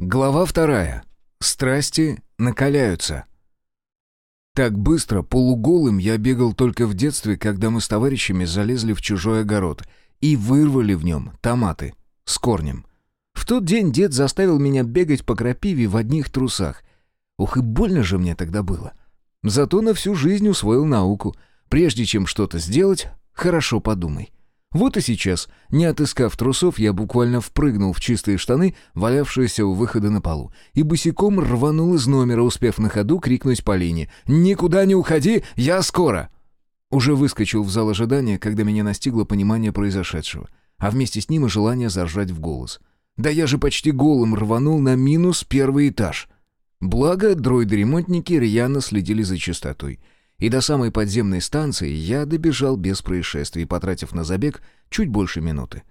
Глава вторая. Страсти накаляются. Так быстро, полуголым, я бегал только в детстве, когда мы с товарищами залезли в чужой огород и вырвали в нем томаты с корнем. В тот день дед заставил меня бегать по крапиве в одних трусах. Ух, и больно же мне тогда было. Зато на всю жизнь усвоил науку. Прежде чем что-то сделать, хорошо подумай. Вот и сейчас, не отыскав трусов, я буквально впрыгнул в чистые штаны, валявшиеся у выхода на полу, и босиком рванул из номера, успев на ходу крикнуть Полине «Никуда не уходи, я скоро!» Уже выскочил в зал ожидания, когда меня настигло понимание произошедшего, а вместе с ним и желание заржать в голос. «Да я же почти голым рванул на минус первый этаж!» Благо, дроиды-ремонтники рьяно следили за чистотой — и до самой подземной станции я добежал без происшествий, потратив на забег чуть больше минуты.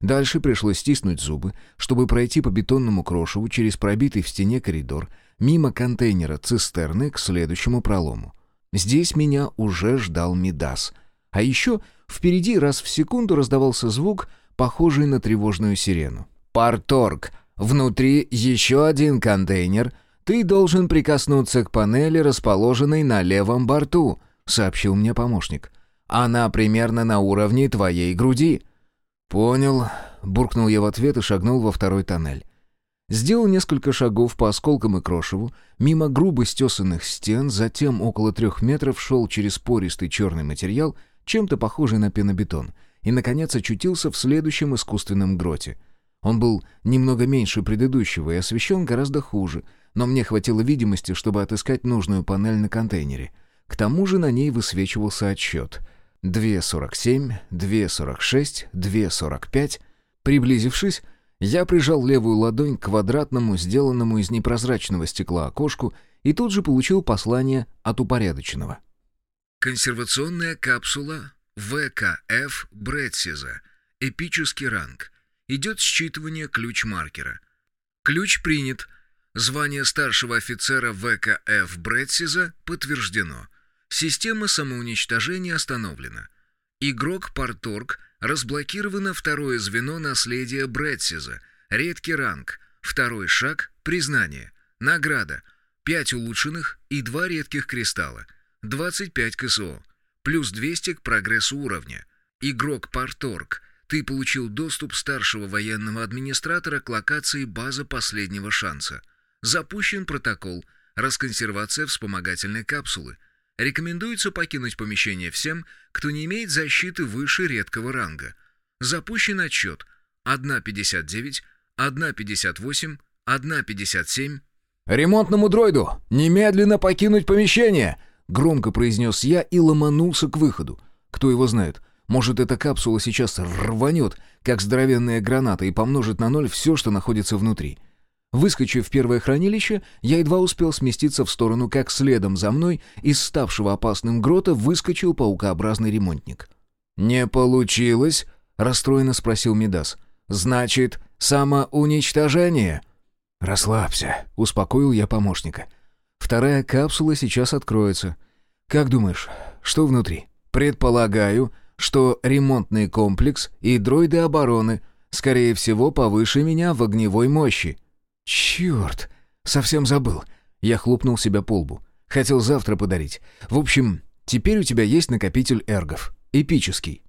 Дальше пришлось стиснуть зубы, чтобы пройти по бетонному крошеву через пробитый в стене коридор, мимо контейнера цистерны к следующему пролому. Здесь меня уже ждал Мидас. А еще впереди раз в секунду раздавался звук, похожий на тревожную сирену. «Парторг! Внутри еще один контейнер!» «Ты должен прикоснуться к панели, расположенной на левом борту», — сообщил мне помощник. «Она примерно на уровне твоей груди». «Понял», — буркнул я в ответ и шагнул во второй тоннель. Сделал несколько шагов по осколкам и крошеву, мимо грубо стесанных стен, затем около трех метров шел через пористый черный материал, чем-то похожий на пенобетон, и, наконец, очутился в следующем искусственном гроте. Он был немного меньше предыдущего и освещен гораздо хуже — но мне хватило видимости, чтобы отыскать нужную панель на контейнере. К тому же на ней высвечивался отсчет. 2.47, 2.46, 2.45. Приблизившись, я прижал левую ладонь к квадратному, сделанному из непрозрачного стекла окошку и тут же получил послание от упорядоченного. Консервационная капсула ВКФ Брэдсиза. Эпический ранг. Идет считывание ключ-маркера. Ключ принят. Звание старшего офицера ВКФ Брэдсиза подтверждено. Система самоуничтожения остановлена. Игрок Парторг разблокировано второе звено наследия Брэдсиза. Редкий ранг. Второй шаг – признание. Награда. 5 улучшенных и 2 редких кристалла. 25 КСО. Плюс 200 к прогрессу уровня. Игрок Парторг. Ты получил доступ старшего военного администратора к локации база последнего шанса. Запущен протокол «Расконсервация вспомогательной капсулы». Рекомендуется покинуть помещение всем, кто не имеет защиты выше редкого ранга. Запущен отчет 1.59, 1.58, 1.57. «Ремонтному дроиду! Немедленно покинуть помещение!» Громко произнес я и ломанулся к выходу. Кто его знает, может, эта капсула сейчас рванет, как здоровенная граната, и помножит на ноль все, что находится внутри. Выскочив в первое хранилище, я едва успел сместиться в сторону, как следом за мной из ставшего опасным грота выскочил паукообразный ремонтник. «Не получилось?» — расстроенно спросил Мидас. «Значит, самоуничтожение?» «Расслабься», — успокоил я помощника. «Вторая капсула сейчас откроется. Как думаешь, что внутри?» «Предполагаю, что ремонтный комплекс и дроиды обороны, скорее всего, повыше меня в огневой мощи». «Черт! Совсем забыл!» Я хлопнул себя по лбу. «Хотел завтра подарить. В общем, теперь у тебя есть накопитель эргов. Эпический».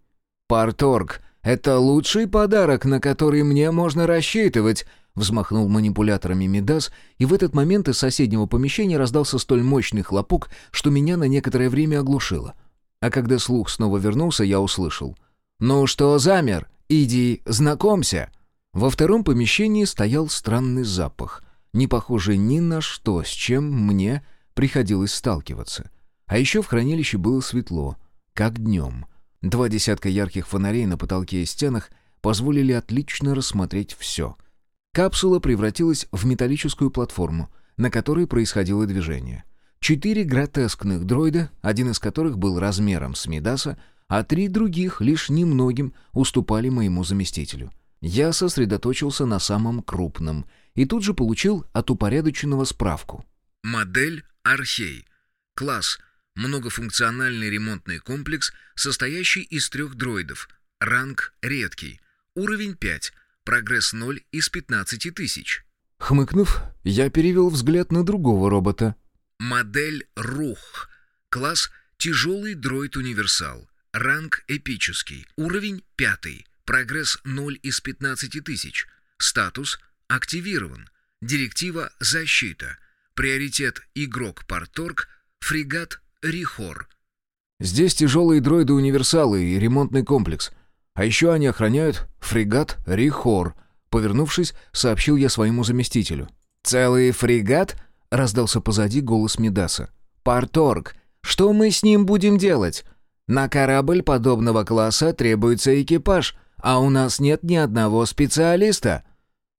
«Парторг, это лучший подарок, на который мне можно рассчитывать», взмахнул манипуляторами Мидас, и в этот момент из соседнего помещения раздался столь мощный хлопок, что меня на некоторое время оглушило. А когда слух снова вернулся, я услышал. «Ну что замер? Иди, знакомься!» Во втором помещении стоял странный запах, не похожий ни на что, с чем мне приходилось сталкиваться. А еще в хранилище было светло, как днем. Два десятка ярких фонарей на потолке и стенах позволили отлично рассмотреть все. Капсула превратилась в металлическую платформу, на которой происходило движение. Четыре гротескных дроида, один из которых был размером с Мидаса, а три других лишь немногим уступали моему заместителю — я сосредоточился на самом крупном и тут же получил от упорядоченного справку. Модель «Архей». Класс – многофункциональный ремонтный комплекс, состоящий из трех дроидов. Ранг – редкий. Уровень 5. Прогресс 0 из 15 тысяч. Хмыкнув, я перевел взгляд на другого робота. Модель РУХ. Класс «Тяжелый дроид-универсал». Ранг «Эпический». Уровень 5. Прогресс 0 из 15 тысяч. Статус «Активирован». Директива «Защита». Приоритет «Игрок-Парторг». Фрегат «Рихор». Здесь тяжелые дроиды-универсалы и ремонтный комплекс. А еще они охраняют фрегат «Рихор», Повернувшись, сообщил я своему заместителю. «Целый фрегат?» — раздался позади голос Медаса. «Парторг, что мы с ним будем делать? На корабль подобного класса требуется экипаж, а у нас нет ни одного специалиста».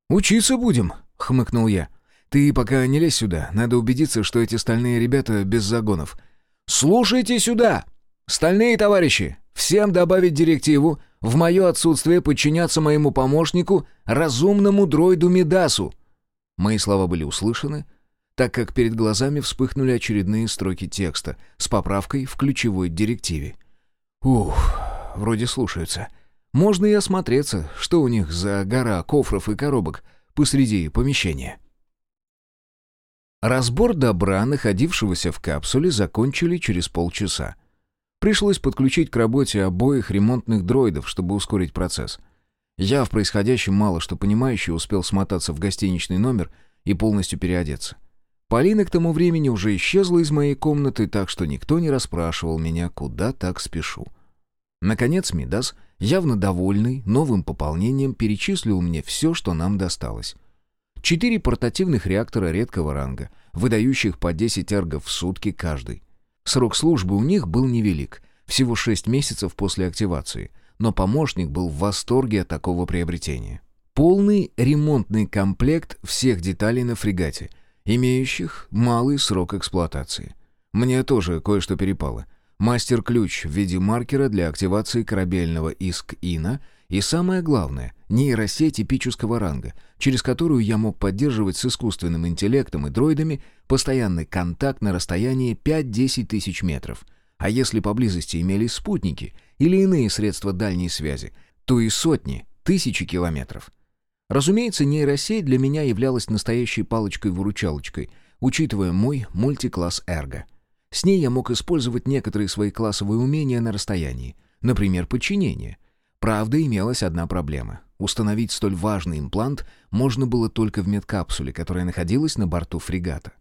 «Учиться будем», — хмыкнул я. «Ты пока не лезь сюда, надо убедиться, что эти стальные ребята без загонов». «Слушайте сюда! Стальные товарищи, всем добавить директиву в мое отсутствие подчиняться моему помощнику, разумному дроиду Медасу. Мои слова были услышаны, так как перед глазами вспыхнули очередные строки текста с поправкой в ключевой директиве. Ух, вроде слушаются. Можно и осмотреться, что у них за гора кофров и коробок посреди помещения. Разбор добра, находившегося в капсуле, закончили через полчаса. Пришлось подключить к работе обоих ремонтных дроидов, чтобы ускорить процесс. Я в происходящем мало что понимающий успел смотаться в гостиничный номер и полностью переодеться. Полина к тому времени уже исчезла из моей комнаты, так что никто не расспрашивал меня, куда так спешу. Наконец Мидас, явно довольный новым пополнением, перечислил мне все, что нам досталось. Четыре портативных реактора редкого ранга, выдающих по 10 эргов в сутки каждый. Срок службы у них был невелик, всего 6 месяцев после активации, но помощник был в восторге от такого приобретения. Полный ремонтный комплект всех деталей на фрегате, имеющих малый срок эксплуатации. Мне тоже кое-что перепало. Мастер-ключ в виде маркера для активации корабельного ИСК-ИНа — и самое главное, нейросеть эпического ранга, через которую я мог поддерживать с искусственным интеллектом и дроидами постоянный контакт на расстоянии 5-10 тысяч метров. А если поблизости имелись спутники или иные средства дальней связи, то и сотни, тысячи километров. Разумеется, нейросеть для меня являлась настоящей палочкой-выручалочкой, учитывая мой мультикласс эрго. С ней я мог использовать некоторые свои классовые умения на расстоянии, например, подчинение — Правда, имелась одна проблема. Установить столь важный имплант можно было только в медкапсуле, которая находилась на борту фрегата.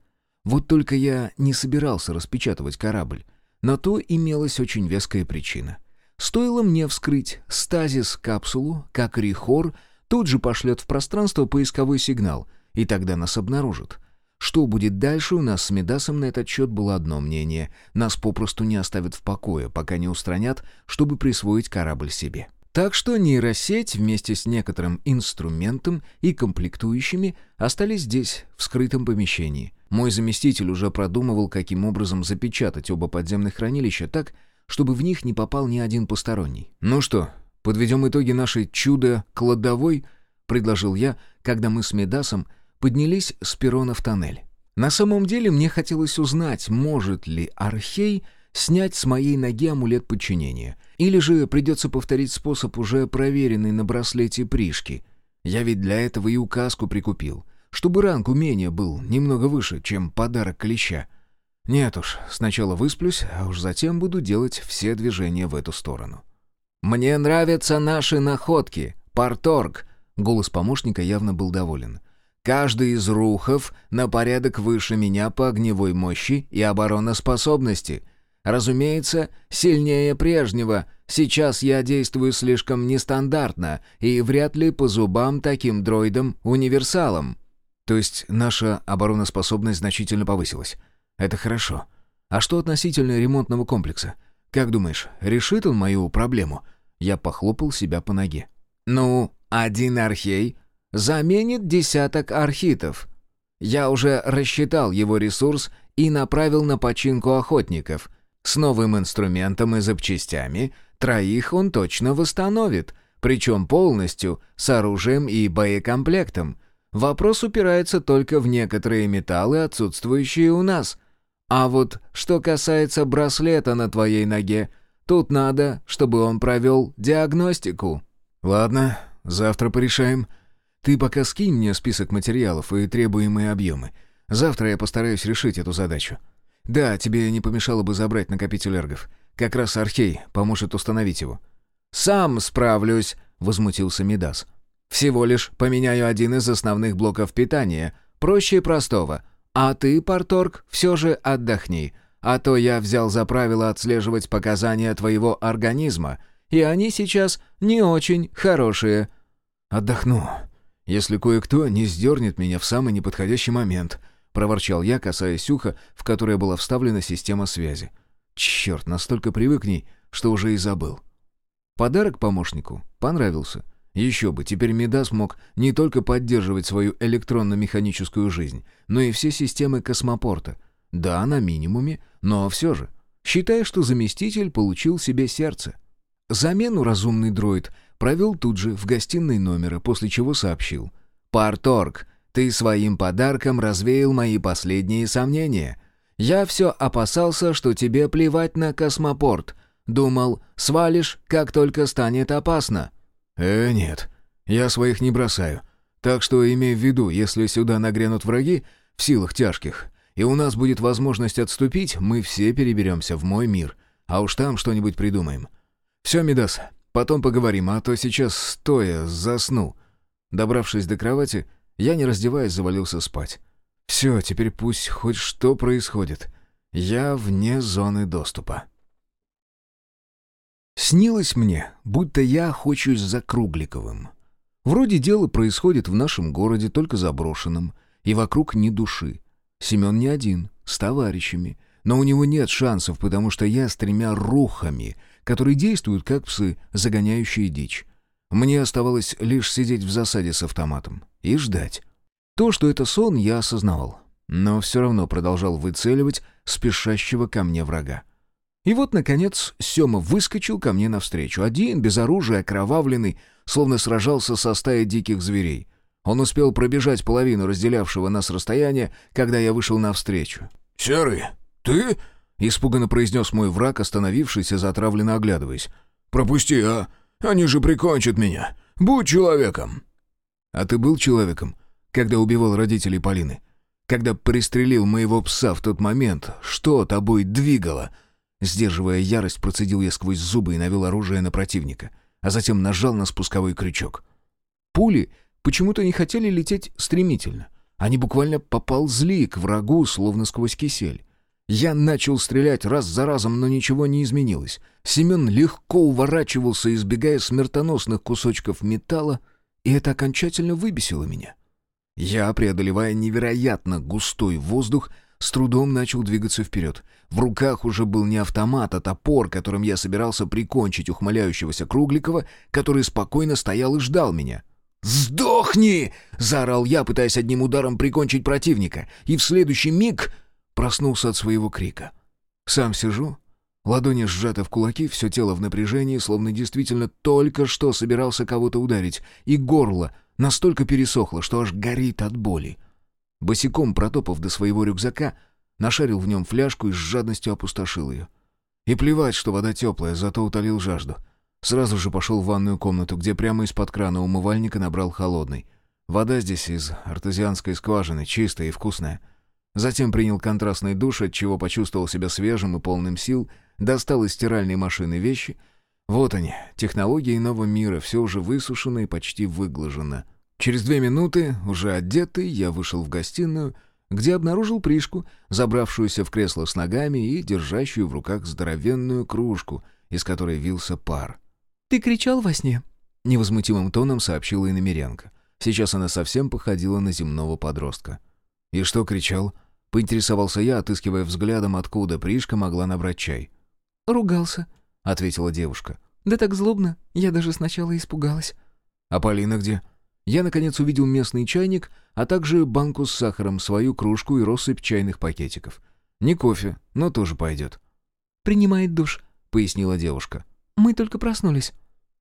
Вот только я не собирался распечатывать корабль. На то имелась очень веская причина. Стоило мне вскрыть стазис-капсулу, как Рихор тут же пошлет в пространство поисковой сигнал, и тогда нас обнаружат. Что будет дальше, у нас с Медасом на этот счет было одно мнение. Нас попросту не оставят в покое, пока не устранят, чтобы присвоить корабль себе. Так что нейросеть вместе с некоторым инструментом и комплектующими остались здесь, в скрытом помещении. Мой заместитель уже продумывал, каким образом запечатать оба подземных хранилища так, чтобы в них не попал ни один посторонний. «Ну что, подведем итоги нашей чудо-кладовой?» — предложил я, когда мы с Медасом поднялись с перрона в тоннель. На самом деле мне хотелось узнать, может ли Архей снять с моей ноги амулет подчинения. Или же придется повторить способ, уже проверенный на браслете Пришки. Я ведь для этого и указку прикупил, чтобы ранг умения был немного выше, чем подарок клеща. Нет уж, сначала высплюсь, а уж затем буду делать все движения в эту сторону. «Мне нравятся наши находки, Парторг!» Голос помощника явно был доволен. «Каждый из рухов на порядок выше меня по огневой мощи и обороноспособности». Разумеется, сильнее прежнего. Сейчас я действую слишком нестандартно и вряд ли по зубам таким дроидам-универсалам. То есть наша обороноспособность значительно повысилась. Это хорошо. А что относительно ремонтного комплекса? Как думаешь, решит он мою проблему? Я похлопал себя по ноге. Ну, один архей заменит десяток архитов. Я уже рассчитал его ресурс и направил на починку охотников — с новым инструментом и запчастями троих он точно восстановит, причем полностью, с оружием и боекомплектом. Вопрос упирается только в некоторые металлы, отсутствующие у нас. А вот что касается браслета на твоей ноге, тут надо, чтобы он провел диагностику. «Ладно, завтра порешаем. Ты пока скинь мне список материалов и требуемые объемы. Завтра я постараюсь решить эту задачу. Да, тебе не помешало бы забрать накопитель эргов. Как раз Архей поможет установить его». «Сам справлюсь», — возмутился Мидас. «Всего лишь поменяю один из основных блоков питания. Проще простого. А ты, Парторг, все же отдохни. А то я взял за правило отслеживать показания твоего организма, и они сейчас не очень хорошие». «Отдохну, если кое-кто не сдернет меня в самый неподходящий момент», — проворчал я, касаясь уха, в которое была вставлена система связи. «Черт, настолько привык что уже и забыл». Подарок помощнику понравился. Еще бы, теперь Медас мог не только поддерживать свою электронно-механическую жизнь, но и все системы космопорта. Да, на минимуме, но все же. Считай, что заместитель получил себе сердце. Замену разумный дроид провел тут же в гостиной номера, после чего сообщил. «Парторг, ты своим подарком развеял мои последние сомнения. Я все опасался, что тебе плевать на космопорт. Думал, свалишь, как только станет опасно». «Э, нет, я своих не бросаю. Так что имей в виду, если сюда нагрянут враги, в силах тяжких, и у нас будет возможность отступить, мы все переберемся в мой мир, а уж там что-нибудь придумаем. Все, Мидас, потом поговорим, а то сейчас стоя засну». Добравшись до кровати, я, не раздеваясь, завалился спать. «Все, теперь пусть хоть что происходит. Я вне зоны доступа». Снилось мне, будто я охочусь за Кругликовым. Вроде дело происходит в нашем городе, только заброшенном, и вокруг ни души. Семен не один, с товарищами. Но у него нет шансов, потому что я с тремя рухами, которые действуют как псы, загоняющие дичь. Мне оставалось лишь сидеть в засаде с автоматом и ждать. То, что это сон, я осознавал, но все равно продолжал выцеливать спешащего ко мне врага. И вот, наконец, Сема выскочил ко мне навстречу. Один, без оружия, окровавленный, словно сражался со стаей диких зверей. Он успел пробежать половину разделявшего нас расстояния, когда я вышел навстречу. «Серый, ты?» — испуганно произнес мой враг, остановившись и затравленно оглядываясь. «Пропусти, а? Они же прикончат меня. Будь человеком!» «А ты был человеком, когда убивал родителей Полины? Когда пристрелил моего пса в тот момент, что тобой двигало?» Сдерживая ярость, процедил я сквозь зубы и навел оружие на противника, а затем нажал на спусковой крючок. Пули почему-то не хотели лететь стремительно. Они буквально поползли к врагу, словно сквозь кисель. Я начал стрелять раз за разом, но ничего не изменилось. Семен легко уворачивался, избегая смертоносных кусочков металла, и это окончательно выбесило меня. Я, преодолевая невероятно густой воздух, с трудом начал двигаться вперед. В руках уже был не автомат, а топор, которым я собирался прикончить ухмыляющегося Кругликова, который спокойно стоял и ждал меня. «Сдохни!» — заорал я, пытаясь одним ударом прикончить противника, и в следующий миг проснулся от своего крика. Сам сижу, ладони сжаты в кулаки, все тело в напряжении, словно действительно только что собирался кого-то ударить, и горло настолько пересохло, что аж горит от боли. Босиком протопав до своего рюкзака, нашарил в нем фляжку и с жадностью опустошил ее. И плевать, что вода теплая, зато утолил жажду. Сразу же пошел в ванную комнату, где прямо из-под крана умывальника набрал холодный. Вода здесь из артезианской скважины, чистая и вкусная. Затем принял контрастный душ, от чего почувствовал себя свежим и полным сил, достал из стиральной машины вещи. Вот они, технологии нового мира, все уже высушено и почти выглажено — Через две минуты, уже одетый, я вышел в гостиную, где обнаружил Пришку, забравшуюся в кресло с ногами и держащую в руках здоровенную кружку, из которой вился пар. «Ты кричал во сне?» — невозмутимым тоном сообщила Иномерянка. Сейчас она совсем походила на земного подростка. «И что кричал?» — поинтересовался я, отыскивая взглядом, откуда Пришка могла набрать чай. «Ругался», — ответила девушка. «Да так злобно, я даже сначала испугалась». «А Полина где?» Я, наконец, увидел местный чайник, а также банку с сахаром, свою кружку и россыпь чайных пакетиков. Не кофе, но тоже пойдет. «Принимает душ», — пояснила девушка. «Мы только проснулись».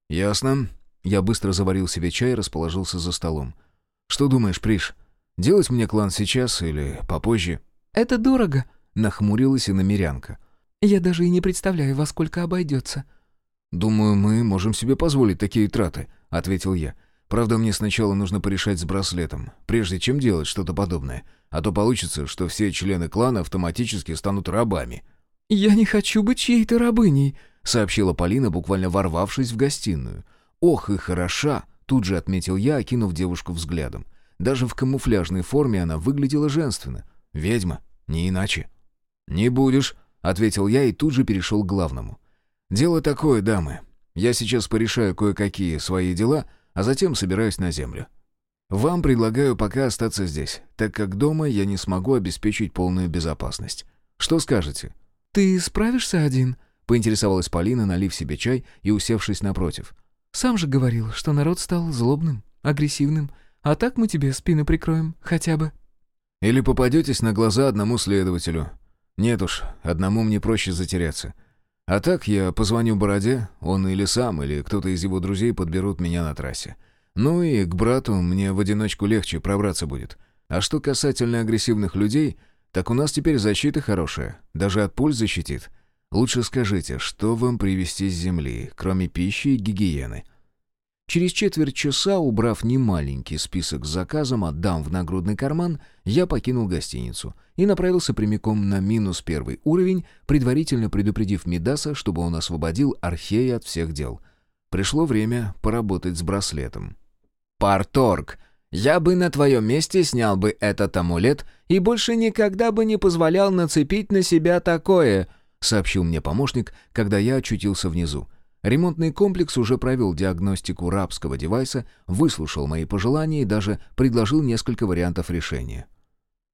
«Ясно». Я быстро заварил себе чай и расположился за столом. «Что думаешь, Приш, делать мне клан сейчас или попозже?» «Это дорого», — нахмурилась и намерянка. «Я даже и не представляю, во сколько обойдется». «Думаю, мы можем себе позволить такие траты», — ответил я. Правда, мне сначала нужно порешать с браслетом, прежде чем делать что-то подобное. А то получится, что все члены клана автоматически станут рабами». «Я не хочу быть чьей-то рабыней», — сообщила Полина, буквально ворвавшись в гостиную. «Ох и хороша!» — тут же отметил я, окинув девушку взглядом. Даже в камуфляжной форме она выглядела женственно. Ведьма, не иначе. «Не будешь», — ответил я и тут же перешел к главному. «Дело такое, дамы. Я сейчас порешаю кое-какие свои дела, а затем собираюсь на землю. Вам предлагаю пока остаться здесь, так как дома я не смогу обеспечить полную безопасность. Что скажете?» «Ты справишься один?» — поинтересовалась Полина, налив себе чай и усевшись напротив. «Сам же говорил, что народ стал злобным, агрессивным, а так мы тебе спину прикроем, хотя бы». «Или попадетесь на глаза одному следователю. Нет уж, одному мне проще затеряться. А так я позвоню Бороде, он или сам, или кто-то из его друзей подберут меня на трассе. Ну и к брату мне в одиночку легче пробраться будет. А что касательно агрессивных людей, так у нас теперь защита хорошая, даже от пуль защитит. Лучше скажите, что вам привезти с земли, кроме пищи и гигиены?» Через четверть часа, убрав немаленький список с заказом, отдам в нагрудный карман, я покинул гостиницу и направился прямиком на минус первый уровень, предварительно предупредив Мидаса, чтобы он освободил Архея от всех дел. Пришло время поработать с браслетом. «Парторг, я бы на твоем месте снял бы этот амулет и больше никогда бы не позволял нацепить на себя такое», сообщил мне помощник, когда я очутился внизу. Ремонтный комплекс уже провел диагностику рабского девайса, выслушал мои пожелания и даже предложил несколько вариантов решения.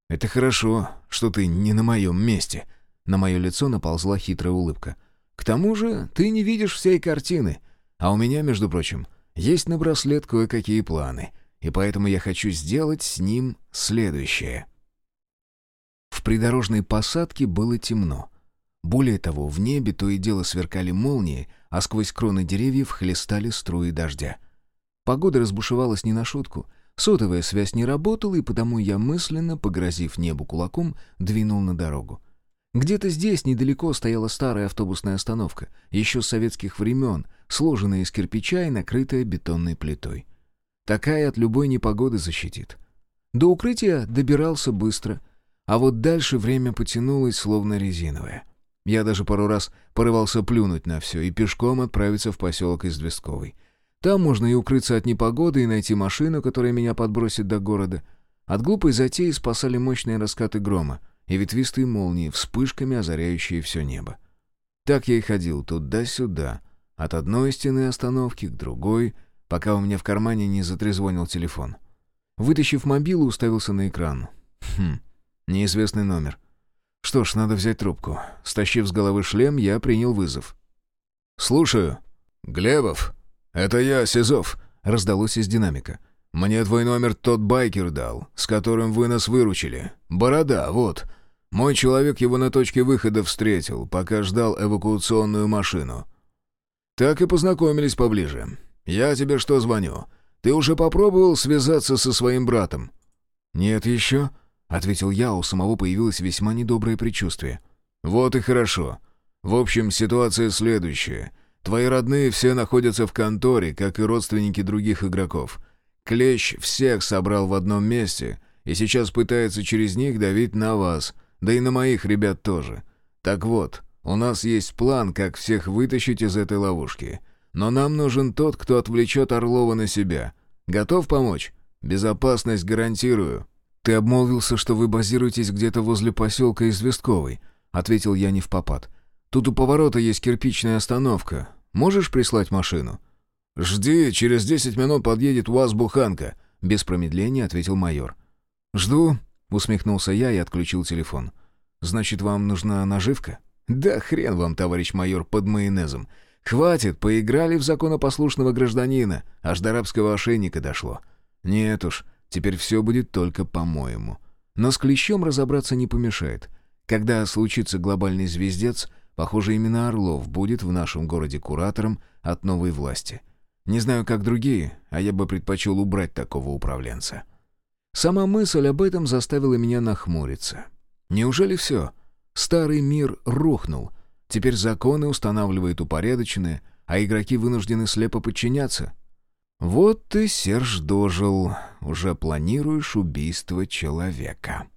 «Это хорошо, что ты не на моем месте». На мое лицо наползла хитрая улыбка. «К тому же ты не видишь всей картины. А у меня, между прочим, есть на браслет кое-какие планы, и поэтому я хочу сделать с ним следующее». В придорожной посадке было темно. Более того, в небе то и дело сверкали молнии, а сквозь кроны деревьев хлестали струи дождя. Погода разбушевалась не на шутку. Сотовая связь не работала, и потому я мысленно, погрозив небу кулаком, двинул на дорогу. Где-то здесь недалеко стояла старая автобусная остановка, еще с советских времен, сложенная из кирпича и накрытая бетонной плитой. Такая от любой непогоды защитит. До укрытия добирался быстро, а вот дальше время потянулось, словно резиновое. Я даже пару раз порывался плюнуть на все и пешком отправиться в поселок Известковый. Там можно и укрыться от непогоды, и найти машину, которая меня подбросит до города. От глупой затеи спасали мощные раскаты грома и ветвистые молнии, вспышками озаряющие все небо. Так я и ходил туда-сюда, от одной стены остановки к другой, пока у меня в кармане не затрезвонил телефон. Вытащив мобилу, уставился на экран. Хм, неизвестный номер. Что ж, надо взять трубку. Стащив с головы шлем, я принял вызов. «Слушаю. Глебов. Это я, Сизов», — раздалось из динамика. «Мне твой номер тот байкер дал, с которым вы нас выручили. Борода, вот. Мой человек его на точке выхода встретил, пока ждал эвакуационную машину. Так и познакомились поближе. Я тебе что звоню? Ты уже попробовал связаться со своим братом?» «Нет еще», ответил я, у самого появилось весьма недоброе предчувствие. «Вот и хорошо. В общем, ситуация следующая. Твои родные все находятся в конторе, как и родственники других игроков. Клещ всех собрал в одном месте и сейчас пытается через них давить на вас, да и на моих ребят тоже. Так вот, у нас есть план, как всех вытащить из этой ловушки. Но нам нужен тот, кто отвлечет Орлова на себя. Готов помочь? Безопасность гарантирую». «Ты обмолвился, что вы базируетесь где-то возле поселка Известковой», — ответил я не в попад. «Тут у поворота есть кирпичная остановка. Можешь прислать машину?» «Жди, через десять минут подъедет УАЗ-буханка», — без промедления ответил майор. «Жду», — усмехнулся я и отключил телефон. «Значит, вам нужна наживка?» «Да хрен вам, товарищ майор, под майонезом. Хватит, поиграли в законопослушного гражданина, аж до арабского ошейника дошло. Нет уж, Теперь все будет только по-моему. Но с клещом разобраться не помешает. Когда случится глобальный звездец, похоже, именно Орлов будет в нашем городе куратором от новой власти. Не знаю, как другие, а я бы предпочел убрать такого управленца. Сама мысль об этом заставила меня нахмуриться. Неужели все? Старый мир рухнул. Теперь законы устанавливает упорядоченные, а игроки вынуждены слепо подчиняться. Вот ты, Серж, дожил. Уже планируешь убийство человека.